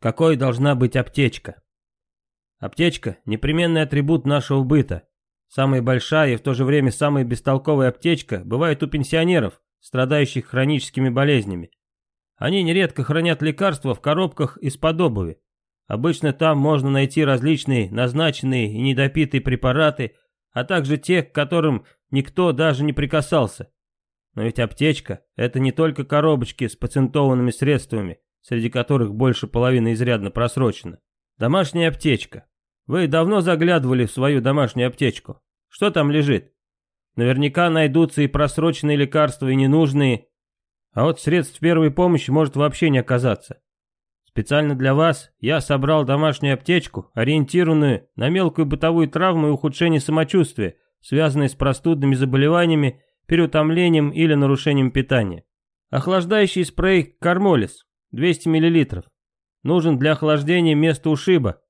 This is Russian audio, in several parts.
Какой должна быть аптечка? Аптечка – непременный атрибут нашего быта. Самая большая и в то же время самая бестолковая аптечка бывает у пенсионеров, страдающих хроническими болезнями. Они нередко хранят лекарства в коробках из-под обуви. Обычно там можно найти различные назначенные и недопитые препараты, а также те, к которым никто даже не прикасался. Но ведь аптечка – это не только коробочки с патентованными средствами, среди которых больше половины изрядно просрочено. Домашняя аптечка. Вы давно заглядывали в свою домашнюю аптечку? Что там лежит? Наверняка найдутся и просроченные лекарства, и ненужные. А вот средств первой помощи может вообще не оказаться. Специально для вас я собрал домашнюю аптечку, ориентированную на мелкую бытовую травму и ухудшение самочувствия, связанные с простудными заболеваниями, переутомлением или нарушением питания. Охлаждающий спрей «Кармолис» 200 мл. Нужен для охлаждения места ушиба.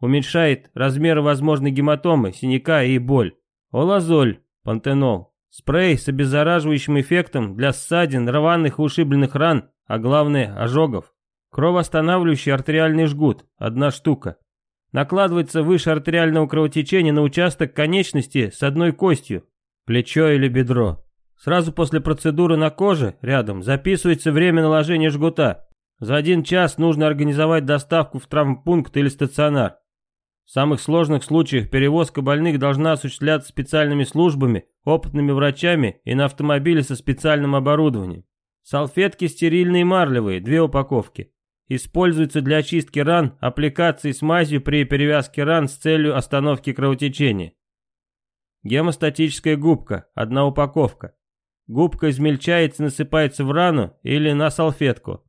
Уменьшает размеры возможной гематомы, синяка и боль. Олазоль, пантенол. Спрей с обеззараживающим эффектом для ссадин, рваных и ушибленных ран, а главное ожогов. Кровоостанавливающий артериальный жгут, одна штука. Накладывается выше артериального кровотечения на участок конечности с одной костью, плечо или бедро. Сразу после процедуры на коже, рядом, записывается время наложения жгута. За один час нужно организовать доставку в травмпункт или стационар. В самых сложных случаях перевозка больных должна осуществляться специальными службами, опытными врачами и на автомобиле со специальным оборудованием. Салфетки стерильные марлевые, две упаковки. Используются для очистки ран, аппликации смазью при перевязке ран с целью остановки кровотечения. Гемостатическая губка, одна упаковка. Губка измельчается и насыпается в рану или на салфетку.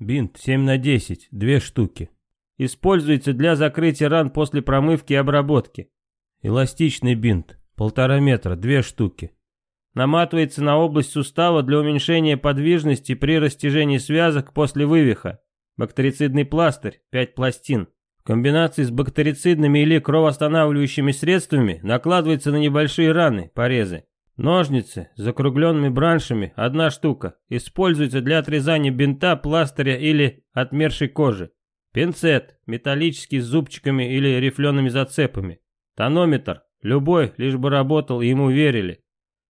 Бинт 7 на 10, две штуки. Используется для закрытия ран после промывки и обработки. Эластичный бинт, полтора метра, две штуки. Наматывается на область сустава для уменьшения подвижности при растяжении связок после вывиха. Бактерицидный пластырь, 5 пластин. В комбинации с бактерицидными или кровоостанавливающими средствами накладывается на небольшие раны, порезы. Ножницы с закругленными браншами, одна штука, используется для отрезания бинта, пластыря или отмершей кожи. Пинцет, металлический с зубчиками или рифлеными зацепами. Тонометр, любой, лишь бы работал и ему верили.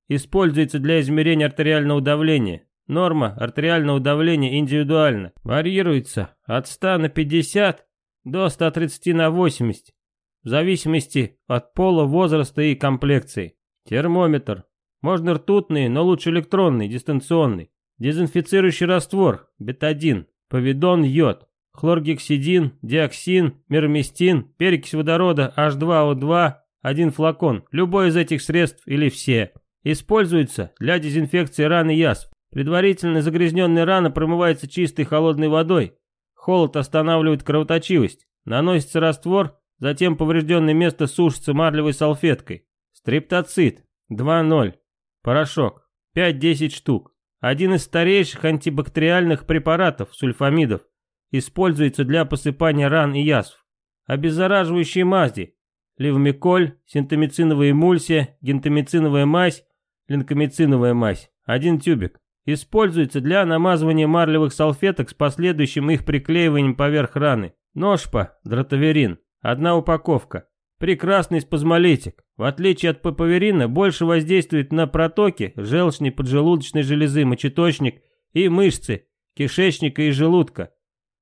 Используется для измерения артериального давления, Норма артериального давления индивидуально. Варьируется от 100 на 50 до 130 на 80. В зависимости от пола, возраста и комплекции. Термометр. Можно ртутный, но лучше электронный, дистанционный. Дезинфицирующий раствор. Бетадин. Повидон, йод. Хлоргексидин, диоксин, мирмистин, перекись водорода H2O2, один флакон. Любой из этих средств или все. Используется для дезинфекции ран и язв. Предварительно загрязненная рана промывается чистой холодной водой. Холод останавливает кровоточивость. Наносится раствор, затем поврежденное место сушится марлевой салфеткой. Стриптоцит 2.0. Порошок 5-10 штук. Один из старейших антибактериальных препаратов, сульфамидов, используется для посыпания ран и язв. Обеззараживающие мази. Левмиколь, синтомициновая эмульсия, гентамициновая мазь, линкомициновая мазь. Один тюбик. Используется для намазывания марлевых салфеток с последующим их приклеиванием поверх раны. Ножпа, дротаверин, одна упаковка. Прекрасный спазмолитик. В отличие от папаверина, больше воздействует на протоки, желчной поджелудочной железы, мочеточник и мышцы, кишечника и желудка.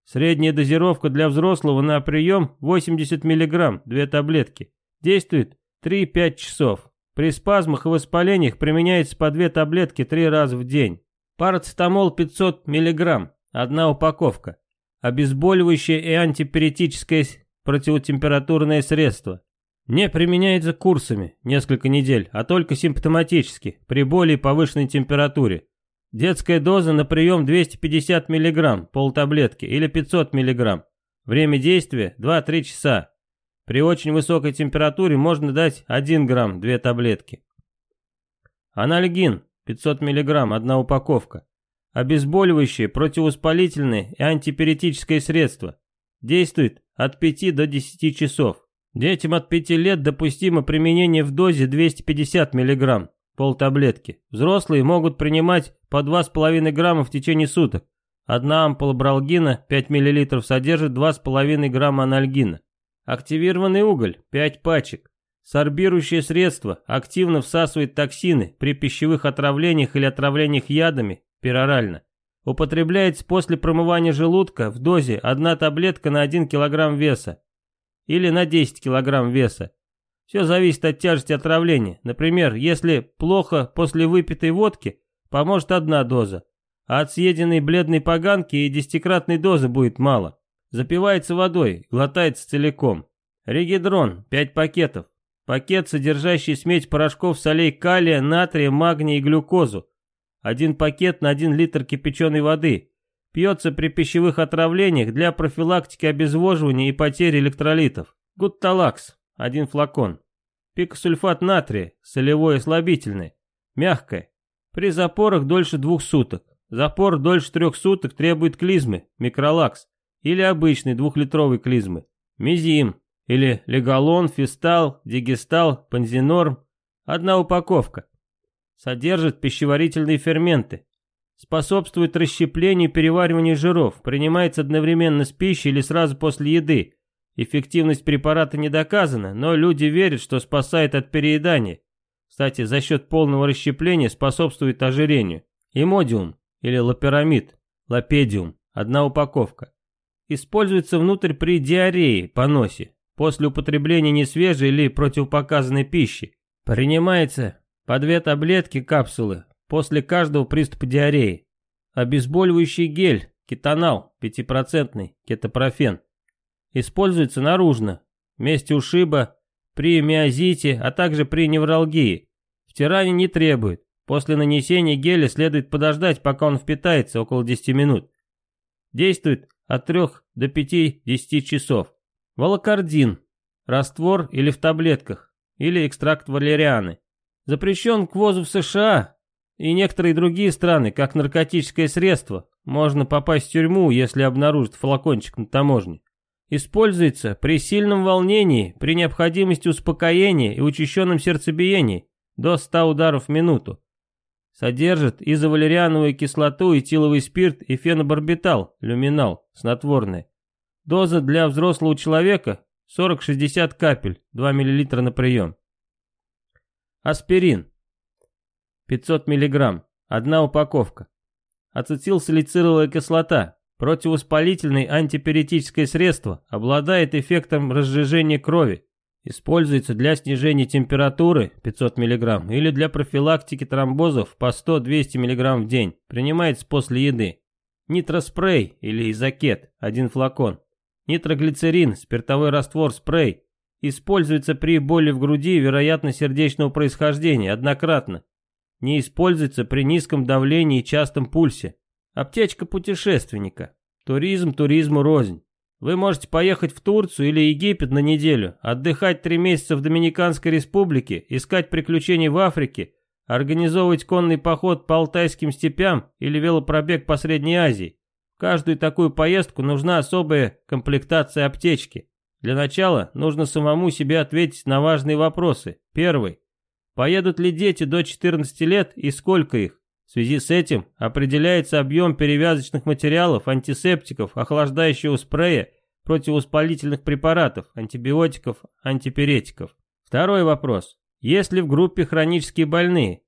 Средняя дозировка для взрослого на прием 80 мг, две таблетки. Действует 3-5 часов. При спазмах и воспалениях применяется по две таблетки три раза в день. Парацетамол 500 мг, одна упаковка. Обезболивающее и антипиретическое противотемпературное средство. Не применяется курсами несколько недель, а только симптоматически, при боли и повышенной температуре. Детская доза на прием 250 мг, полтаблетки или 500 мг. Время действия 2-3 часа. При очень высокой температуре можно дать 1 грамм, 2 таблетки. Анальгин 500 мг, одна упаковка. Обезболивающее, противовоспалительное и антипиретическое средство. Действует от 5 до 10 часов. Детям от 5 лет допустимо применение в дозе 250 мг, полтаблетки. Взрослые могут принимать по 2,5 грамма в течение суток. Одна ампула бралгина 5 мл содержит 2,5 грамма анальгина. Активированный уголь 5 пачек. Сорбирующее средство активно всасывает токсины при пищевых отравлениях или отравлениях ядами перорально. Употребляется после промывания желудка в дозе 1 таблетка на 1 кг веса или на 10 кг веса. Все зависит от тяжести отравления. Например, если плохо после выпитой водки, поможет одна доза, а от съеденной бледной поганки и десятикратной дозы будет мало. Запивается водой, глотается целиком. Регидрон, 5 пакетов. Пакет, содержащий смесь порошков солей калия, натрия, магния и глюкозу. Один пакет на 1 литр кипяченой воды. Пьется при пищевых отравлениях для профилактики обезвоживания и потери электролитов. Гутталакс, один флакон. Пикосульфат натрия, солевое слабительное, мягкое. При запорах дольше двух суток. Запор дольше трех суток требует клизмы, микролакс, или обычной двухлитровой клизмы. Мизим, или легалон, фистал, дигестал, панзинорм. Одна упаковка. Содержит пищеварительные ферменты. Способствует расщеплению и перевариванию жиров. Принимается одновременно с пищей или сразу после еды. Эффективность препарата не доказана, но люди верят, что спасает от переедания. Кстати, за счет полного расщепления способствует ожирению. Имодиум или лапирамид, лапедиум, одна упаковка. Используется внутрь при диарее, поносе, после употребления несвежей или противопоказанной пищи. Принимается по две таблетки капсулы после каждого приступа диареи. Обезболивающий гель, кетонал, 5% кетопрофен. Используется наружно, в месте ушиба, при миозите, а также при невралгии. Втирание не требует. После нанесения геля следует подождать, пока он впитается, около 10 минут. Действует от 3 до 5-10 часов. Волокардин. Раствор или в таблетках, или экстракт валерианы. Запрещен к ввозу в США и некоторые другие страны, как наркотическое средство. Можно попасть в тюрьму, если обнаружат флакончик на таможне. Используется при сильном волнении, при необходимости успокоения и учащенном сердцебиении до 100 ударов в минуту. Содержит изовалериановую кислоту, этиловый спирт и фенобарбитал, люминал, снотворное. Доза для взрослого человека 40-60 капель, 2 мл на прием. Аспирин. 500 мг, одна упаковка. Ацетилсалициловая кислота, противовоспалительное антипиретическое средство, обладает эффектом разжижения крови. Используется для снижения температуры 500 мг или для профилактики тромбозов по 100-200 мг в день. Принимается после еды. Нитроспрей или изокет, один флакон. Нитроглицерин, спиртовой раствор, спрей. Используется при боли в груди, вероятно, сердечного происхождения, однократно. Не используется при низком давлении и частом пульсе. Аптечка путешественника. Туризм туризму рознь. Вы можете поехать в Турцию или Египет на неделю, отдыхать три месяца в Доминиканской республике, искать приключений в Африке, организовывать конный поход по Алтайским степям или велопробег по Средней Азии каждую такую поездку нужна особая комплектация аптечки. Для начала нужно самому себе ответить на важные вопросы. Первый. Поедут ли дети до 14 лет и сколько их? В связи с этим определяется объем перевязочных материалов, антисептиков, охлаждающего спрея, противовоспалительных препаратов, антибиотиков, антипиретиков. Второй вопрос. Есть ли в группе хронические больные?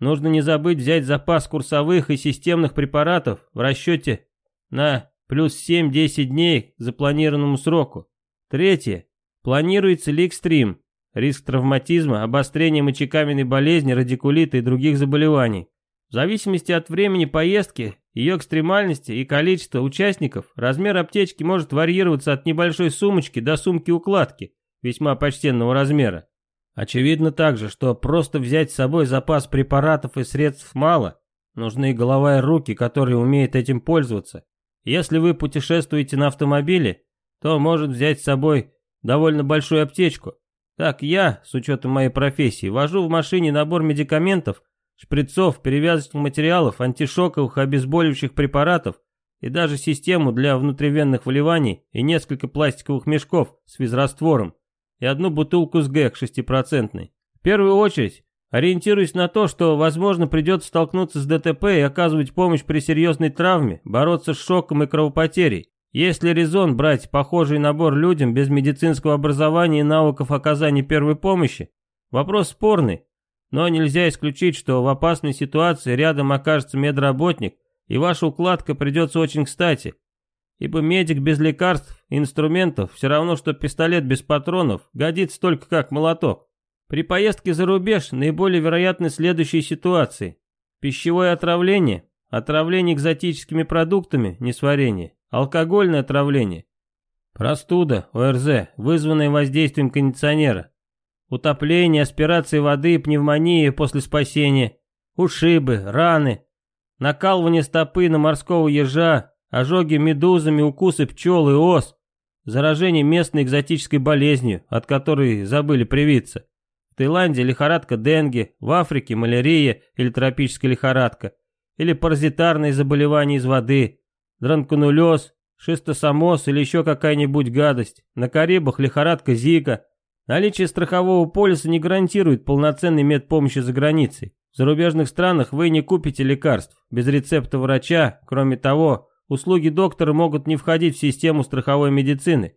Нужно не забыть взять запас курсовых и системных препаратов в расчете на плюс 7-10 дней к запланированному сроку. Третье. Планируется ли экстрим, риск травматизма, обострения мочекаменной болезни, радикулита и других заболеваний. В зависимости от времени поездки, ее экстремальности и количества участников, размер аптечки может варьироваться от небольшой сумочки до сумки-укладки, весьма почтенного размера. Очевидно также, что просто взять с собой запас препаратов и средств мало, нужны голова и руки, которые умеют этим пользоваться. Если вы путешествуете на автомобиле, то может взять с собой довольно большую аптечку. Так я, с учетом моей профессии, вожу в машине набор медикаментов, шприцов, перевязочных материалов, антишоковых, обезболивающих препаратов и даже систему для внутривенных вливаний и несколько пластиковых мешков с физраствором и одну бутылку с ГЭК 6%. В первую очередь Ориентируясь на то, что, возможно, придется столкнуться с ДТП и оказывать помощь при серьезной травме, бороться с шоком и кровопотерей, есть ли резон брать похожий набор людям без медицинского образования и навыков оказания первой помощи? Вопрос спорный, но нельзя исключить, что в опасной ситуации рядом окажется медработник, и ваша укладка придется очень кстати, ибо медик без лекарств и инструментов все равно, что пистолет без патронов, годится только как молоток. При поездке за рубеж наиболее вероятны следующие ситуации. Пищевое отравление, отравление экзотическими продуктами, несварение, алкогольное отравление, простуда, ОРЗ, вызванная воздействием кондиционера, утопление, аспирация воды, пневмония после спасения, ушибы, раны, накалывание стопы на морского ежа, ожоги медузами, укусы пчел и ос, заражение местной экзотической болезнью, от которой забыли привиться. Таиланде лихорадка денге, в Африке малярия или тропическая лихорадка, или паразитарные заболевания из воды, дранконулез, шистосомоз или еще какая-нибудь гадость. На Карибах лихорадка Зика. Наличие страхового полиса не гарантирует полноценной медпомощи за границей. В зарубежных странах вы не купите лекарств без рецепта врача. Кроме того, услуги доктора могут не входить в систему страховой медицины.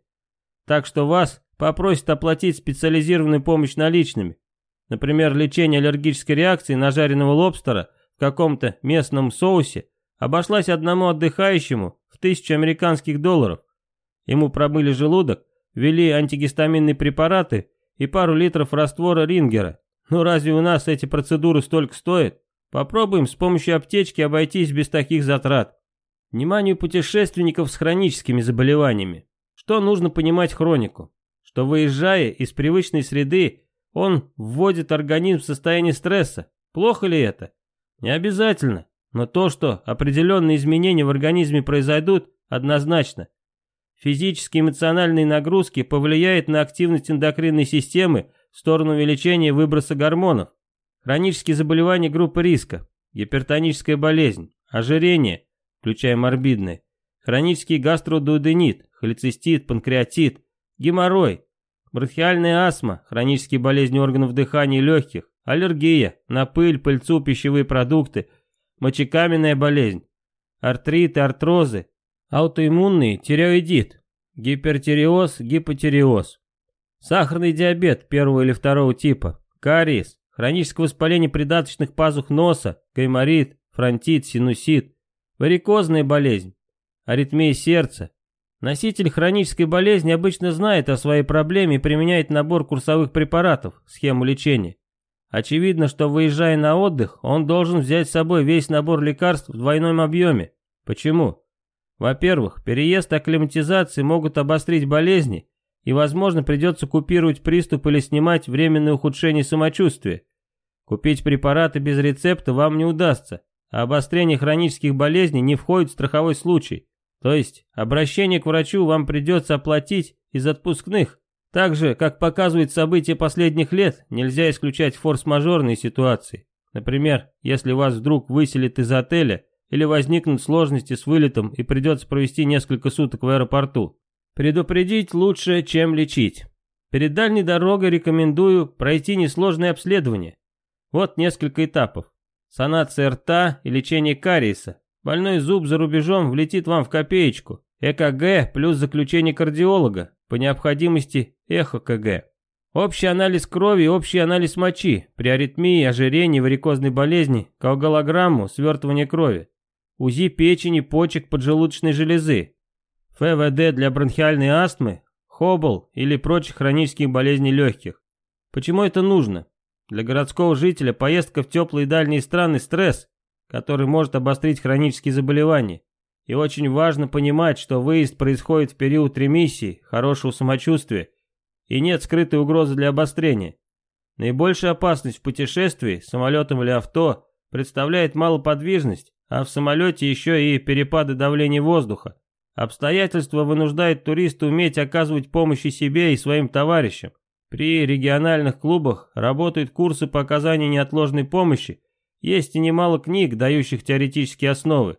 Так что вас попросит оплатить специализированную помощь наличными. Например, лечение аллергической реакции на жареного лобстера в каком-то местном соусе обошлась одному отдыхающему в тысячу американских долларов. Ему промыли желудок, ввели антигистаминные препараты и пару литров раствора рингера. Ну разве у нас эти процедуры столько стоят? Попробуем с помощью аптечки обойтись без таких затрат. Вниманию путешественников с хроническими заболеваниями. Что нужно понимать хронику? что выезжая из привычной среды, он вводит организм в состояние стресса. Плохо ли это? Не обязательно, но то, что определенные изменения в организме произойдут, однозначно. Физические и эмоциональные нагрузки повлияют на активность эндокринной системы в сторону увеличения выброса гормонов. Хронические заболевания группы риска, гипертоническая болезнь, ожирение, включая морбидное, хронический гастродуоденит, холецистит, панкреатит, геморрой, бронхиальная астма, хронические болезни органов дыхания и легких, аллергия на пыль, пыльцу, пищевые продукты, мочекаменная болезнь, артриты, артрозы, аутоиммунный тиреоидит, гипертиреоз, гипотиреоз, сахарный диабет первого или второго типа, кариес, хроническое воспаление придаточных пазух носа, гайморит, фронтит, синусит, варикозная болезнь, аритмия сердца, Носитель хронической болезни обычно знает о своей проблеме и применяет набор курсовых препаратов, схему лечения. Очевидно, что выезжая на отдых, он должен взять с собой весь набор лекарств в двойном объеме. Почему? Во-первых, переезд и акклиматизация могут обострить болезни, и, возможно, придется купировать приступ или снимать временное ухудшение самочувствия. Купить препараты без рецепта вам не удастся, а обострение хронических болезней не входит в страховой случай. То есть обращение к врачу вам придется оплатить из отпускных. Так же, как показывают события последних лет, нельзя исключать форс-мажорные ситуации. Например, если вас вдруг выселят из отеля или возникнут сложности с вылетом и придется провести несколько суток в аэропорту. Предупредить лучше, чем лечить. Перед дальней дорогой рекомендую пройти несложное обследование. Вот несколько этапов. Санация рта и лечение кариеса, Больной зуб за рубежом влетит вам в копеечку. ЭКГ плюс заключение кардиолога, по необходимости эхо-КГ. Общий анализ крови и общий анализ мочи, при аритмии, ожирении, варикозной болезни, коагулограмму, свертывание крови. УЗИ печени, почек, поджелудочной железы. ФВД для бронхиальной астмы, хобл или прочих хронических болезней легких. Почему это нужно? Для городского жителя поездка в теплые дальние страны – стресс, который может обострить хронические заболевания. И очень важно понимать, что выезд происходит в период ремиссии, хорошего самочувствия, и нет скрытой угрозы для обострения. Наибольшая опасность в путешествии, самолетом или авто, представляет малоподвижность, а в самолете еще и перепады давления воздуха. Обстоятельства вынуждают туриста уметь оказывать помощь и себе, и своим товарищам. При региональных клубах работают курсы по оказанию неотложной помощи, есть и немало книг, дающих теоретические основы.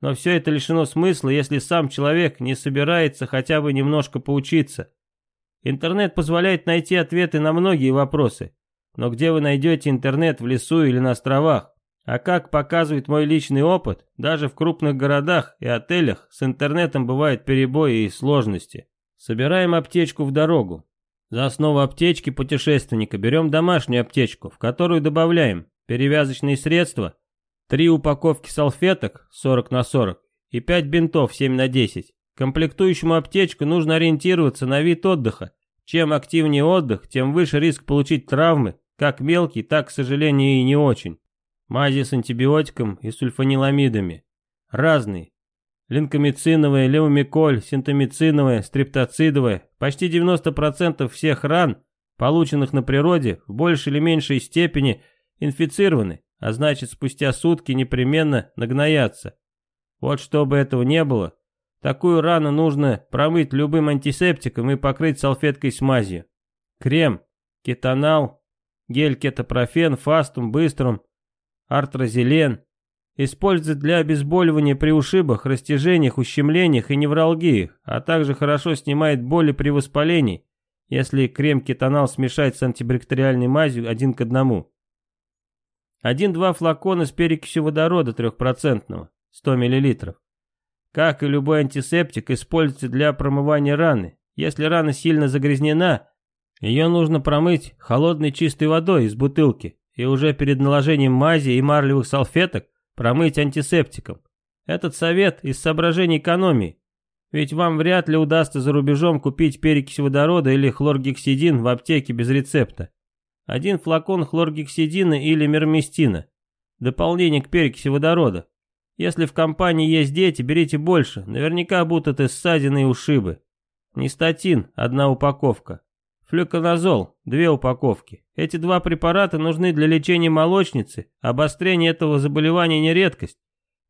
Но все это лишено смысла, если сам человек не собирается хотя бы немножко поучиться. Интернет позволяет найти ответы на многие вопросы, но где вы найдете интернет в лесу или на островах? А как показывает мой личный опыт, даже в крупных городах и отелях с интернетом бывают перебои и сложности. Собираем аптечку в дорогу. За основу аптечки путешественника берем домашнюю аптечку, в которую добавляем перевязочные средства, три упаковки салфеток 40 на 40 и 5 бинтов 7 на 10. Комплектующему аптечку нужно ориентироваться на вид отдыха. Чем активнее отдых, тем выше риск получить травмы, как мелкий, так, к сожалению, и не очень. Мази с антибиотиком и сульфаниламидами. Разные. Линкомициновая, левомиколь, синтомициновая, стриптоцидовая. Почти 90% всех ран, полученных на природе, в большей или меньшей степени инфицированы, а значит спустя сутки непременно нагноятся. Вот чтобы этого не было, такую рану нужно промыть любым антисептиком и покрыть салфеткой с мазью. Крем, кетонал, гель кетопрофен, фастум, быстром, артрозелен. Используют для обезболивания при ушибах, растяжениях, ущемлениях и невралгии, а также хорошо снимает боли при воспалении, если крем-кетонал смешать с антибактериальной мазью один к одному. Один-два флакона с перекисью водорода трехпроцентного, 100 мл. Как и любой антисептик, используется для промывания раны. Если рана сильно загрязнена, ее нужно промыть холодной чистой водой из бутылки и уже перед наложением мази и марлевых салфеток промыть антисептиком. Этот совет из соображений экономии. Ведь вам вряд ли удастся за рубежом купить перекись водорода или хлоргексидин в аптеке без рецепта. Один флакон хлоргексидина или мермистина. Дополнение к перекиси водорода. Если в компании есть дети, берите больше, наверняка будут и ссадины и ушибы. Нестатин – одна упаковка. Флюконазол – две упаковки. Эти два препарата нужны для лечения молочницы, обострение этого заболевания не редкость.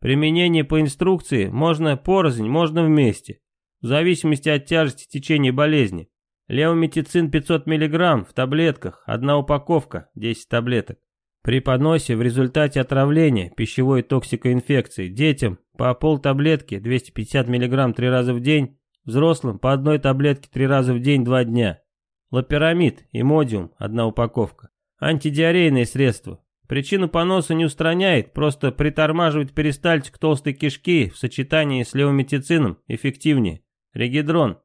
Применение по инструкции можно порознь, можно вместе, в зависимости от тяжести течения болезни. Левометицин 500 мг в таблетках, одна упаковка, 10 таблеток. При поносе в результате отравления, пищевой токсикоинфекции, детям по пол таблетки 250 мг три раза в день, взрослым по одной таблетке три раза в день два дня. Лапирамид, имодиум, одна упаковка. Антидиарейное средство. Причину поноса не устраняет, просто притормаживает перистальтик толстой кишки в сочетании с левометицином эффективнее. Регидрон.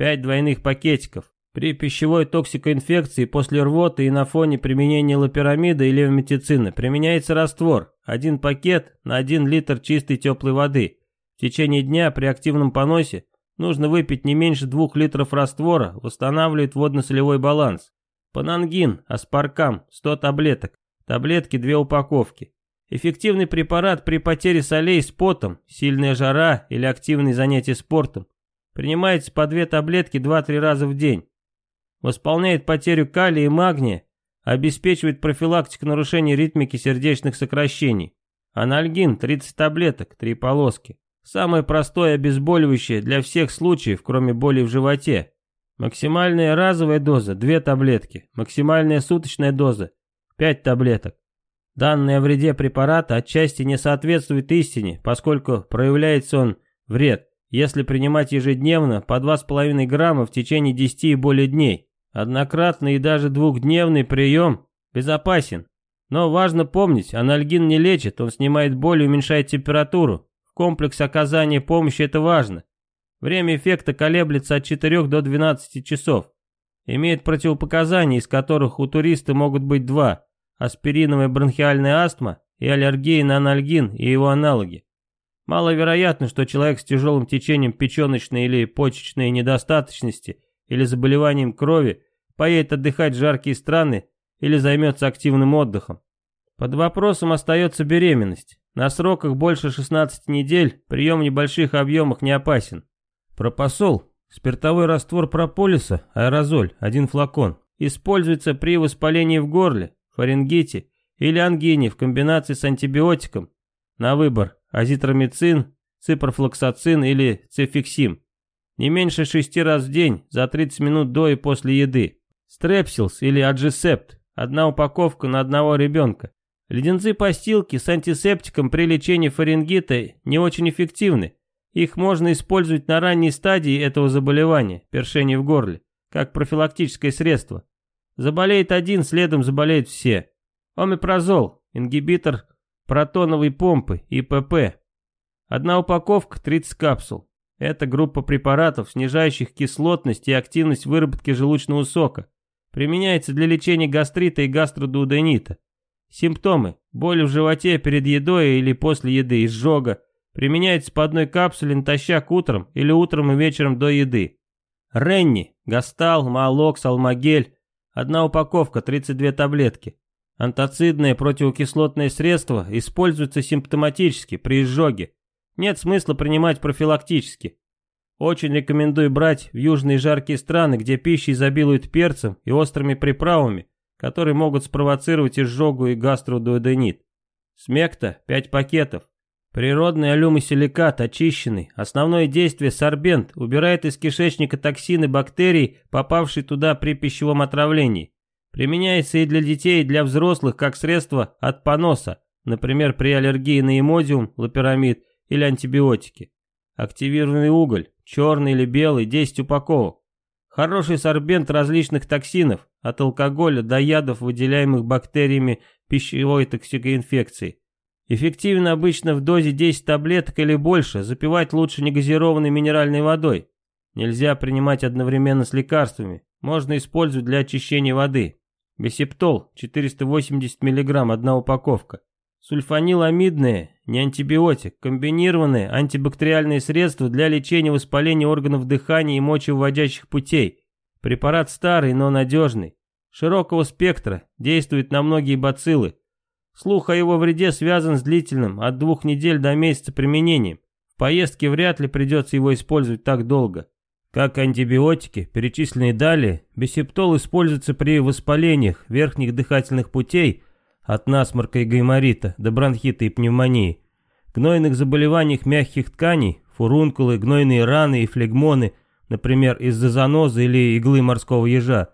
5 двойных пакетиков. При пищевой токсикоинфекции после рвоты и на фоне применения лапирамида или левометицина применяется раствор. Один пакет на 1 литр чистой теплой воды. В течение дня при активном поносе нужно выпить не меньше 2 литров раствора, восстанавливает водно-солевой баланс. Панангин, аспаркам, 100 таблеток. Таблетки 2 упаковки. Эффективный препарат при потере солей с потом, сильная жара или активные занятия спортом. Принимается по 2 таблетки 2-3 раза в день восполняет потерю калия и магния, обеспечивает профилактику нарушений ритмики сердечных сокращений. Анальгин 30 таблеток, 3 полоски. Самое простое обезболивающее для всех случаев, кроме боли в животе. Максимальная разовая доза 2 таблетки, максимальная суточная доза 5 таблеток. Данные о вреде препарата отчасти не соответствуют истине, поскольку проявляется он вред, если принимать ежедневно по 2,5 грамма в течение 10 и более дней. Однократный и даже двухдневный прием безопасен. Но важно помнить, анальгин не лечит, он снимает боль и уменьшает температуру. В комплекс оказания помощи это важно. Время эффекта колеблется от 4 до 12 часов. Имеет противопоказания, из которых у туриста могут быть два – аспириновая бронхиальная астма и аллергия на анальгин и его аналоги. Маловероятно, что человек с тяжелым течением печеночной или почечной недостаточности – или заболеванием крови, поедет отдыхать в жаркие страны или займется активным отдыхом. Под вопросом остается беременность. На сроках больше 16 недель прием в небольших объемах не опасен. Пропосол, спиртовой раствор прополиса, аэрозоль, один флакон, используется при воспалении в горле, фарингите или ангине в комбинации с антибиотиком. На выбор азитромицин, ципрофлоксацин или цефиксим. Не меньше шести раз в день, за 30 минут до и после еды. Стрепсилс или аджисепт. Одна упаковка на одного ребенка. Леденцы-постилки с антисептиком при лечении фарингита не очень эффективны. Их можно использовать на ранней стадии этого заболевания, першения в горле, как профилактическое средство. Заболеет один, следом заболеют все. Омепразол, ингибитор протоновой помпы, ИПП. Одна упаковка 30 капсул. Это группа препаратов, снижающих кислотность и активность выработки желудочного сока. Применяется для лечения гастрита и гастродуоденита. Симптомы. Боль в животе перед едой или после еды, изжога. Применяется по одной капсуле натощак утром или утром и вечером до еды. Ренни, Гастал, Маалокс, Алмагель. Одна упаковка, 32 таблетки. Антацидное противокислотное средство используется симптоматически при изжоге. Нет смысла принимать профилактически. Очень рекомендую брать в южные жаркие страны, где пища изобилует перцем и острыми приправами, которые могут спровоцировать изжогу и гастродуоденит. Смекта 5 пакетов. Природный алюмосиликат, очищенный. Основное действие сорбент, убирает из кишечника токсины бактерий, попавшие туда при пищевом отравлении. Применяется и для детей, и для взрослых, как средство от поноса, например, при аллергии на имодиум, лапирамид или антибиотики. Активированный уголь, черный или белый, 10 упаковок. Хороший сорбент различных токсинов, от алкоголя до ядов, выделяемых бактериями пищевой токсикоинфекции. Эффективно обычно в дозе 10 таблеток или больше, запивать лучше негазированной минеральной водой. Нельзя принимать одновременно с лекарствами, можно использовать для очищения воды. Бесептол 480 мг одна упаковка. Сульфаниламидные, не антибиотик, комбинированные антибактериальные средства для лечения воспаления органов дыхания и мочевыводящих путей. Препарат старый, но надежный. Широкого спектра, действует на многие бациллы, Слух о его вреде связан с длительным, от двух недель до месяца применением. В поездке вряд ли придется его использовать так долго. Как антибиотики, перечисленные далее, бисептол используется при воспалениях верхних дыхательных путей, от насморка и гайморита до бронхита и пневмонии, гнойных заболеваниях мягких тканей, фурункулы, гнойные раны и флегмоны, например, из-за занозы или иглы морского ежа,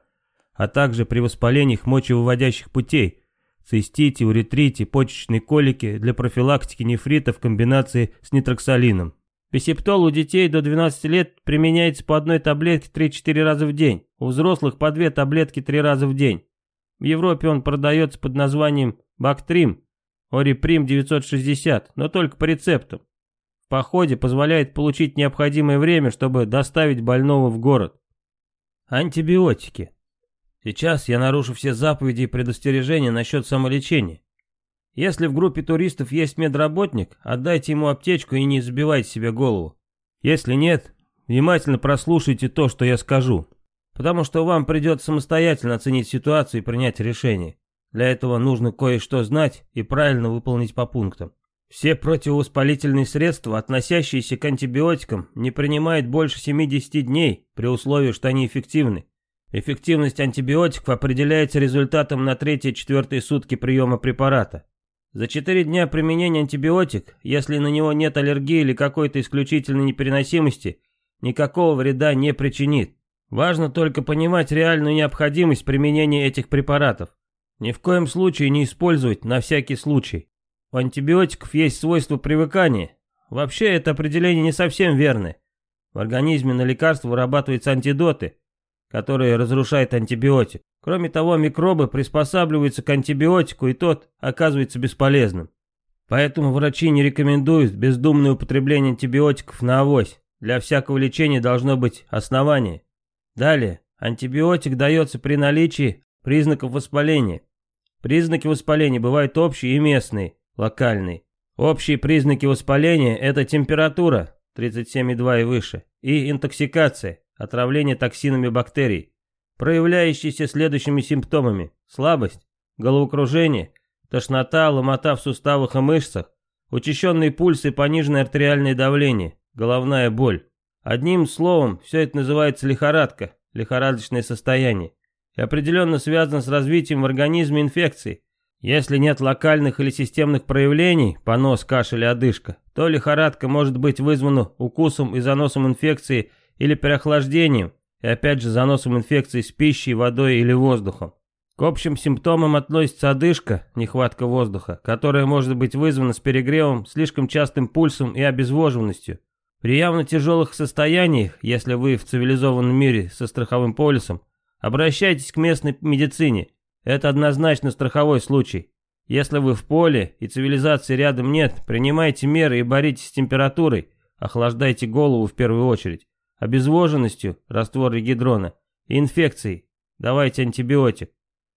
а также при воспалениях мочевыводящих путей, цистите, уретрите, почечной колике для профилактики нефрита в комбинации с нитроксалином. Песептол у детей до 12 лет применяется по одной таблетке 3-4 раза в день, у взрослых по две таблетки 3 раза в день. В Европе он продается под названием Бактрим, Ориприм 960, но только по рецепту. В походе позволяет получить необходимое время, чтобы доставить больного в город. Антибиотики. Сейчас я нарушу все заповеди и предостережения насчет самолечения. Если в группе туристов есть медработник, отдайте ему аптечку и не забивайте себе голову. Если нет, внимательно прослушайте то, что я скажу, потому что вам придется самостоятельно оценить ситуацию и принять решение. Для этого нужно кое-что знать и правильно выполнить по пунктам. Все противовоспалительные средства, относящиеся к антибиотикам, не принимают больше 70 дней, при условии, что они эффективны. Эффективность антибиотиков определяется результатом на третьи-четвертые сутки приема препарата. За 4 дня применения антибиотик, если на него нет аллергии или какой-то исключительной непереносимости, никакого вреда не причинит. Важно только понимать реальную необходимость применения этих препаратов. Ни в коем случае не использовать на всякий случай. У антибиотиков есть свойство привыкания. Вообще это определение не совсем верное. В организме на лекарства вырабатываются антидоты – который разрушает антибиотик. Кроме того, микробы приспосабливаются к антибиотику, и тот оказывается бесполезным. Поэтому врачи не рекомендуют бездумное употребление антибиотиков на авось. Для всякого лечения должно быть основание. Далее, антибиотик дается при наличии признаков воспаления. Признаки воспаления бывают общие и местные, локальные. Общие признаки воспаления – это температура 37,2 и выше, и интоксикация отравление токсинами бактерий, проявляющиеся следующими симптомами – слабость, головокружение, тошнота, ломота в суставах и мышцах, учащенный пульс и пониженное артериальное давление, головная боль. Одним словом, все это называется лихорадка, лихорадочное состояние, и определенно связано с развитием в организме инфекции. Если нет локальных или системных проявлений, понос, кашель и одышка, то лихорадка может быть вызвана укусом и заносом инфекции – или переохлаждением, и опять же заносом инфекции с пищей, водой или воздухом. К общим симптомам относится одышка, нехватка воздуха, которая может быть вызвана с перегревом, слишком частым пульсом и обезвоженностью. При явно тяжелых состояниях, если вы в цивилизованном мире со страховым полисом, Обращайтесь к местной медицине. Это однозначно страховой случай. Если вы в поле и цивилизации рядом нет, принимайте меры и боритесь с температурой, охлаждайте голову в первую очередь. Обезвоженностью, раствор регидрона, и инфекцией. Давайте антибиотик.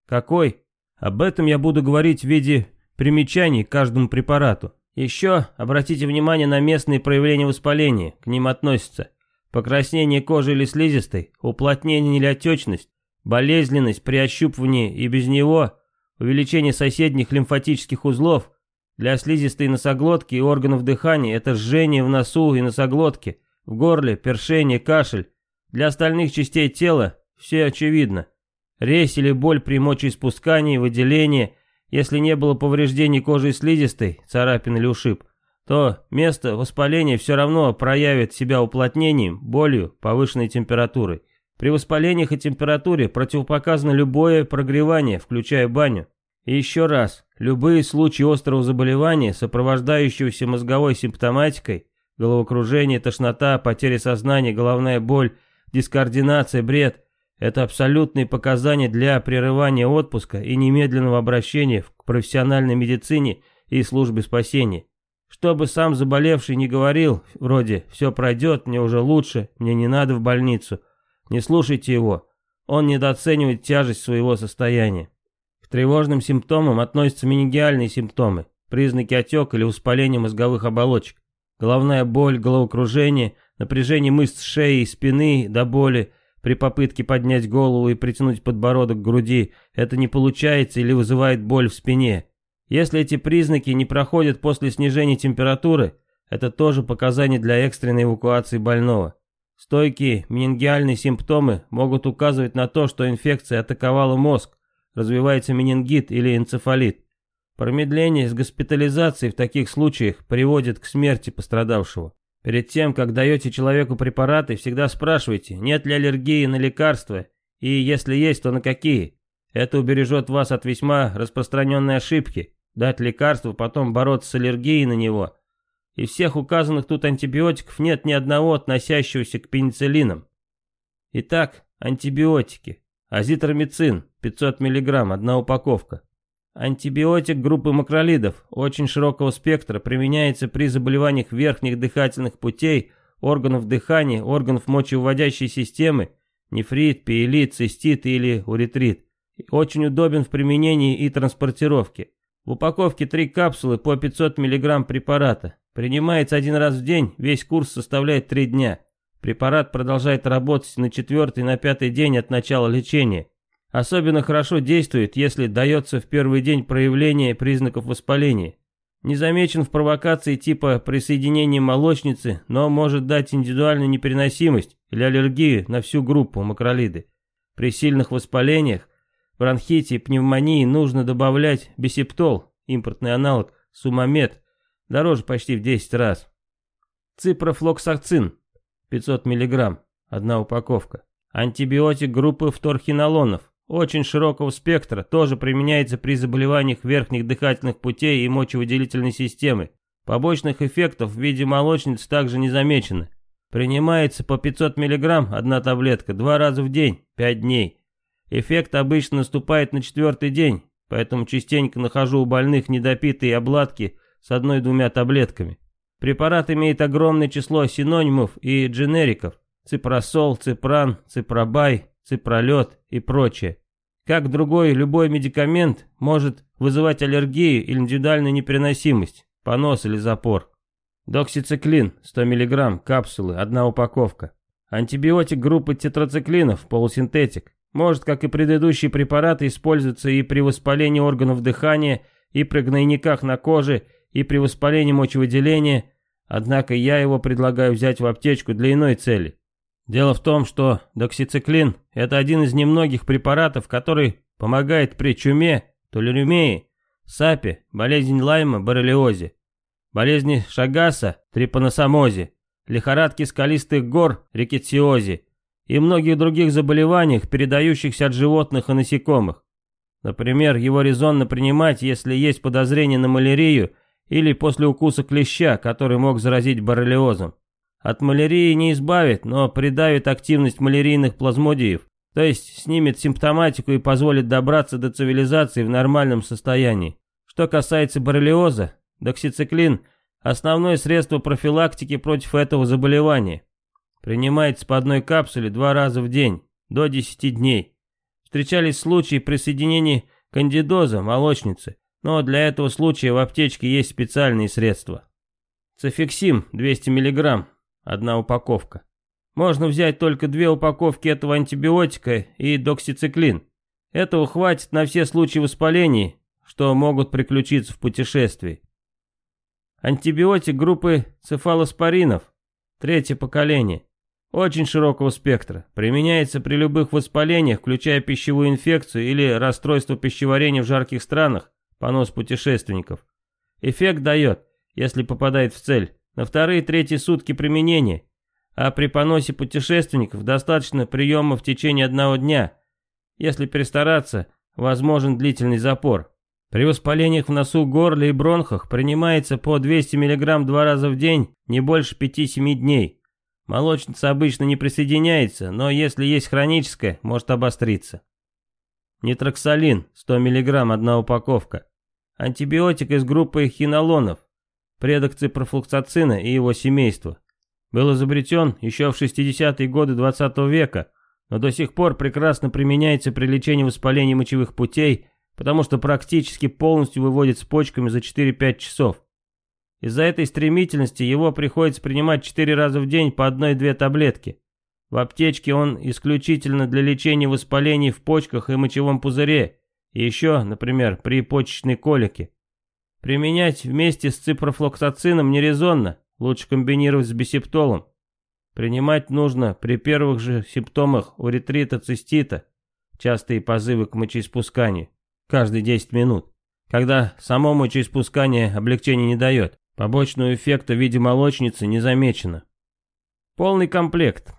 Какой? Об этом я буду говорить в виде примечаний к каждому препарату. Еще обратите внимание на местные проявления воспаления, к ним относятся покраснение кожи или слизистой, уплотнение или отечность, болезненность при ощупывании и без него, увеличение соседних лимфатических узлов, для слизистой носоглотки и органов дыхания это жжение в носу и носоглотке, в горле, першение, кашель. Для остальных частей тела все очевидно. Резь или боль при мочеиспускании, выделении, если не было повреждений кожи слизистой, царапин или ушиб, то место воспаления все равно проявит себя уплотнением, болью, повышенной температурой. При воспалениях и температуре противопоказано любое прогревание, включая баню. И еще раз, любые случаи острого заболевания, сопровождающегося мозговой симптоматикой, головокружение, тошнота, потеря сознания, головная боль, дискоординация, бред – это абсолютные показания для прерывания отпуска и немедленного обращения к профессиональной медицине и службе спасения. Чтобы сам заболевший не говорил, вроде «все пройдет, мне уже лучше, мне не надо в больницу», не слушайте его, он недооценивает тяжесть своего состояния. К тревожным симптомам относятся менингиальные симптомы, признаки отека или воспаления мозговых оболочек, головная боль, головокружение, напряжение мышц шеи и спины до боли, при попытке поднять голову и притянуть подбородок к груди это не получается или вызывает боль в спине. Если эти признаки не проходят после снижения температуры, это тоже показания для экстренной эвакуации больного. Стойкие менингиальные симптомы могут указывать на то, что инфекция атаковала мозг, развивается менингит или энцефалит. Промедление с госпитализацией в таких случаях приводит к смерти пострадавшего. Перед тем, как даете человеку препараты, всегда спрашивайте, нет ли аллергии на лекарства, и если есть, то на какие. Это убережет вас от весьма распространенной ошибки, дать лекарство, потом бороться с аллергией на него. Из всех указанных тут антибиотиков нет ни одного относящегося к пенициллинам. Итак, антибиотики. Азитромицин, 500 мг, одна упаковка. Антибиотик группы макролидов очень широкого спектра применяется при заболеваниях верхних дыхательных путей, органов дыхания, органов мочевыводящей системы, нефрит, пиелит, цистит или уретрит. Очень удобен в применении и транспортировке. В упаковке три капсулы по 500 мг препарата. Принимается один раз в день, весь курс составляет 3 дня. Препарат продолжает работать на четвертый и на пятый день от начала лечения. Особенно хорошо действует, если дается в первый день проявление признаков воспаления. Не замечен в провокации типа присоединения молочницы, но может дать индивидуальную непереносимость или аллергию на всю группу макролиды. При сильных воспалениях, бронхите и пневмонии нужно добавлять бисептол, импортный аналог, сумамед, дороже почти в 10 раз. Ципрофлоксацин, 500 мг, одна упаковка. Антибиотик группы вторхинолонов, очень широкого спектра, тоже применяется при заболеваниях верхних дыхательных путей и мочевыделительной системы. Побочных эффектов в виде молочниц также не замечено. Принимается по 500 мг одна таблетка два раза в день, 5 дней. Эффект обычно наступает на четвертый день, поэтому частенько нахожу у больных недопитые обладки с одной-двумя таблетками. Препарат имеет огромное число синонимов и дженериков. Ципросол, ципран, ципробай, ципролет и прочее. Как другой любой медикамент может вызывать аллергию или индивидуальную непереносимость, понос или запор. Доксициклин 100 мг, капсулы, одна упаковка. Антибиотик группы тетрациклинов, полусинтетик. Может, как и предыдущие препараты, использоваться и при воспалении органов дыхания, и при гнойниках на коже, и при воспалении мочевыделения, однако я его предлагаю взять в аптечку для иной цели. Дело в том, что доксициклин – это один из немногих препаратов, который помогает при чуме, толерюмее, сапе, болезни Лайма, боррелиозе, болезни Шагаса, трипаносомозе, лихорадке скалистых гор, рикетсиозе и многих других заболеваниях, передающихся от животных и насекомых. Например, его резонно принимать, если есть подозрение на малярию или после укуса клеща, который мог заразить боррелиозом. От малярии не избавит, но придавит активность малярийных плазмодиев, То есть снимет симптоматику и позволит добраться до цивилизации в нормальном состоянии. Что касается боррелиоза, доксициклин – основное средство профилактики против этого заболевания. Принимается по одной капсуле два раза в день, до 10 дней. Встречались случаи присоединения кандидоза молочницы, но для этого случая в аптечке есть специальные средства. Цефиксим 200 мг, одна упаковка. Можно взять только две упаковки этого антибиотика и доксициклин. Этого хватит на все случаи воспаления, что могут приключиться в путешествии. Антибиотик группы цефалоспоринов, третье поколение. Очень широкого спектра. Применяется при любых воспалениях, включая пищевую инфекцию или расстройство пищеварения в жарких странах, понос путешественников. Эффект дает, если попадает в цель, на вторые-третьи сутки применения, а при поносе путешественников достаточно приема в течение одного дня. Если перестараться, возможен длительный запор. При воспалениях в носу, горле и бронхах принимается по 200 мг два раза в день, не больше 5-7 дней. Молочница обычно не присоединяется, но если есть хроническое, может обостриться. Нитроксалин, 100 мг одна упаковка. Антибиотик из группы хинолонов, предок ципрофлуксацина и его семейства. Был изобретен еще в 60-е годы 20 -го века, но до сих пор прекрасно применяется при лечении воспаления мочевых путей, потому что практически полностью выводит с почками за 4-5 часов. Из-за этой стремительности его приходится принимать 4 раза в день по одной-две таблетки. В аптечке он исключительно для лечения воспалений в почках и мочевом пузыре, и еще, например, при почечной колике. Применять вместе с ципрофлоксацином нерезонно, лучше комбинировать с бисептолом. Принимать нужно при первых же симптомах уретрита цистита, частые позывы к мочеиспусканию, каждые 10 минут, когда само мочеиспускание облегчения не дает, побочного эффекта в виде молочницы не замечено. Полный комплект.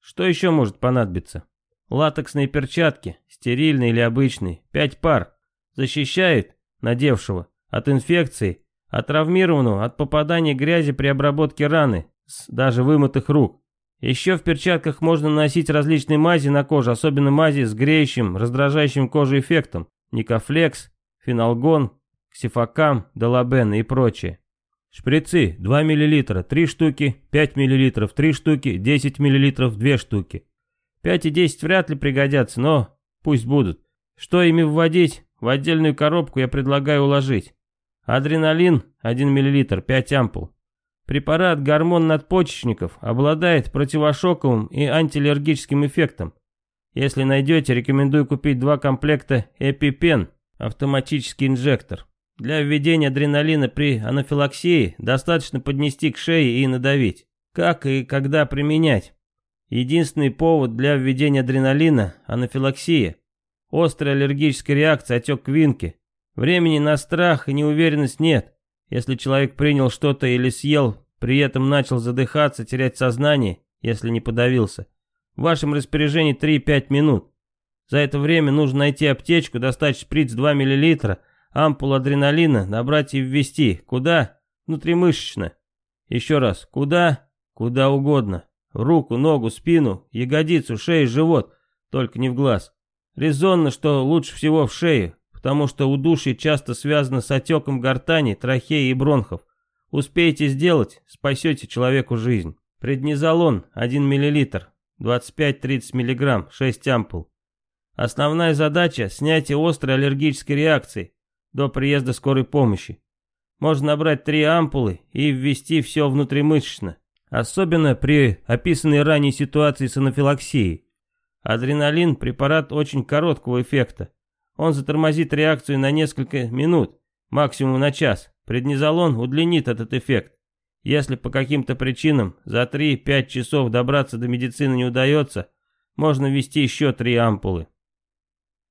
Что еще может понадобиться? Латексные перчатки, стерильные или обычные, 5 пар, защищают надевшего от инфекции, от травмированного, от попадания грязи при обработке раны, с даже вымытых рук. Еще в перчатках можно наносить различные мази на кожу, особенно мази с греющим, раздражающим кожу эффектом. Никофлекс, фенолгон, ксифокам, долабен и прочее. Шприцы 2 мл, 3 штуки, 5 мл, 3 штуки, 10 мл, 2 штуки. 5 и 10 вряд ли пригодятся, но пусть будут. Что ими вводить, в отдельную коробку я предлагаю уложить. Адреналин 1 мл, 5 ампул. Препарат гормон надпочечников обладает противошоковым и антиаллергическим эффектом. Если найдете, рекомендую купить два комплекта Эпипен, автоматический инжектор. Для введения адреналина при анафилаксии достаточно поднести к шее и надавить. Как и когда применять? Единственный повод для введения адреналина – анафилаксия. Острая аллергическая реакция, отек квинки. Времени на страх и неуверенность нет. Если человек принял что-то или съел, при этом начал задыхаться, терять сознание, если не подавился. В вашем распоряжении 3-5 минут. За это время нужно найти аптечку, достать шприц 2 мл, ампулу адреналина, набрать и ввести. Куда? Внутримышечно. Еще раз. Куда? Куда угодно. руку, ногу, спину, ягодицу, шею, живот. Только не в глаз. Резонно, что лучше всего в шею потому что удушье часто связано с отеком гортани, трахеи и бронхов. Успеете сделать, спасете человеку жизнь. Преднизолон 1 мл, 25-30 мг, 6 ампул. Основная задача – снятие острой аллергической реакции до приезда скорой помощи. Можно набрать 3 ампулы и ввести все внутримышечно, особенно при описанной ранее ситуации с анафилаксией. Адреналин – препарат очень короткого эффекта, он затормозит реакцию на несколько минут, максимум на час. Преднизолон удлинит этот эффект. Если по каким-то причинам за 3-5 часов добраться до медицины не удается, можно ввести еще 3 ампулы.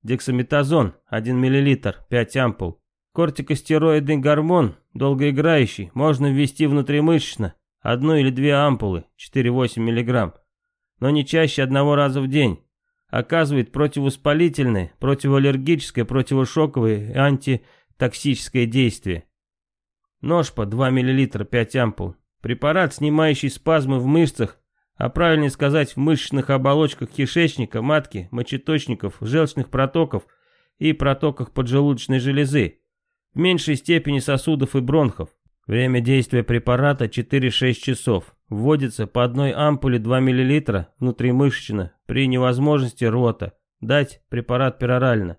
Дексаметазон 1 мл, 5 ампул. Кортикостероидный гормон, долгоиграющий, можно ввести внутримышечно, одну или две ампулы, 4-8 мг, но не чаще одного раза в день оказывает противовоспалительное, противоаллергическое, противошоковое и антитоксическое действие. Ножпа 2 мл 5 ампул. Препарат, снимающий спазмы в мышцах, а правильнее сказать в мышечных оболочках кишечника, матки, мочеточников, желчных протоков и протоках поджелудочной железы, в меньшей степени сосудов и бронхов. Время действия препарата 4-6 часов. Вводится по одной ампуле 2 мл внутримышечно при невозможности рота. Дать препарат перорально.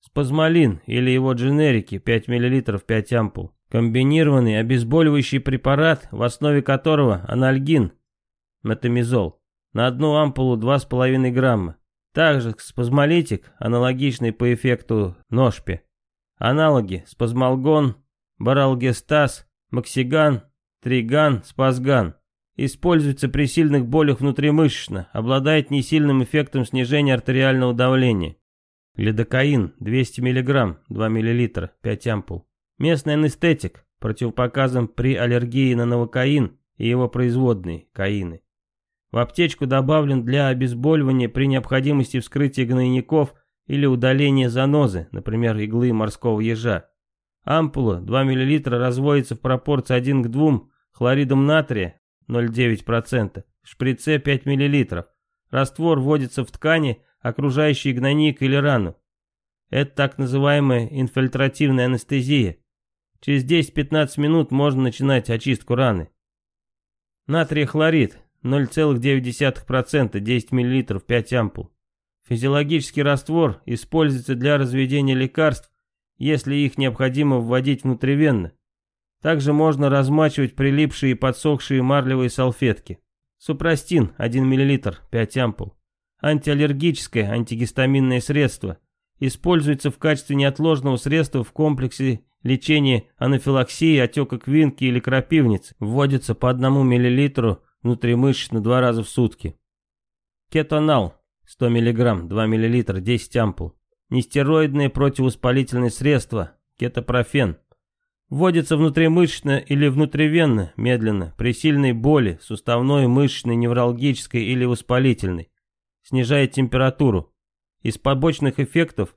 Спазмолин или его дженерики 5 мл 5 ампул. Комбинированный обезболивающий препарат, в основе которого анальгин, метамизол, на одну ампулу 2,5 грамма. Также спазмолитик, аналогичный по эффекту ножпи. Аналоги спазмолгон, баралгестаз, максиган, триган, спазган. Используется при сильных болях внутримышечно, обладает несильным эффектом снижения артериального давления. Лидокаин 200 мг, 2 мл, 5 ампул. Местный анестетик, противопоказан при аллергии на новокаин и его производные, каины. В аптечку добавлен для обезболивания при необходимости вскрытия гнойников или удаления занозы, например, иглы морского ежа. Ампула 2 мл разводится в пропорции 1 к 2 хлоридом натрия 0,9%, в шприце 5 мл. Раствор вводится в ткани, окружающие гнойник или рану. Это так называемая инфильтративная анестезия. Через 10-15 минут можно начинать очистку раны. Натрий хлорид 0,9%, 10 мл, 5 ампул. Физиологический раствор используется для разведения лекарств, если их необходимо вводить внутривенно. Также можно размачивать прилипшие и подсохшие марлевые салфетки. Супрастин 1 мл, 5 ампул. Антиаллергическое антигистаминное средство. Используется в качестве неотложного средства в комплексе лечения анафилаксии, отека квинки или крапивницы. Вводится по 1 мл внутримышечно два раза в сутки. Кетонал 100 мг, 2 мл, 10 ампул. Нестероидные противовоспалительные средства, кетопрофен. Вводится внутримышечно или внутривенно, медленно, при сильной боли, суставной, мышечной, невралгической или воспалительной. Снижает температуру. Из побочных эффектов,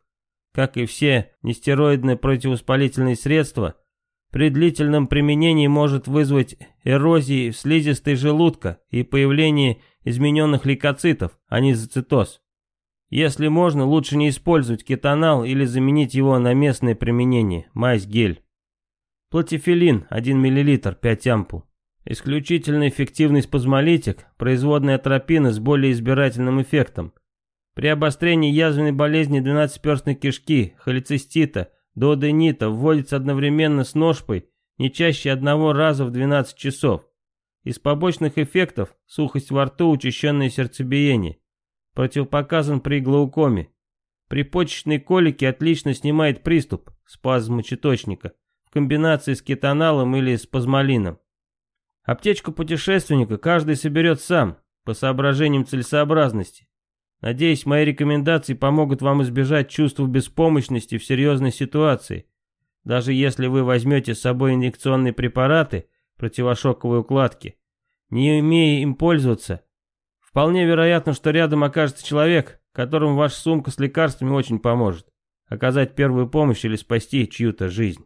как и все нестероидные противовоспалительные средства, при длительном применении может вызвать эрозии слизистой желудка и появление измененных лейкоцитов, анизоцитоз. Если можно, лучше не использовать кетонал или заменить его на местное применение, мазь-гель. Платифилин 1 мл 5 ампул. Исключительно эффективный спазмолитик, производная атропина с более избирательным эффектом. При обострении язвенной болезни 12-перстной кишки, холецистита, Дуоденита вводится одновременно с ножпой не чаще одного раза в 12 часов. Из побочных эффектов – сухость во рту, учащенное сердцебиение. Противопоказан при глаукоме. При почечной колике отлично снимает приступ, спазм мочеточника, в комбинации с кетоналом или спазмолином. Аптечку путешественника каждый соберет сам, по соображениям целесообразности. Надеюсь, мои рекомендации помогут вам избежать чувства беспомощности в серьезной ситуации. Даже если вы возьмете с собой инъекционные препараты, противошоковые укладки, не умея им пользоваться, вполне вероятно, что рядом окажется человек, которому ваша сумка с лекарствами очень поможет. Оказать первую помощь или спасти чью-то жизнь.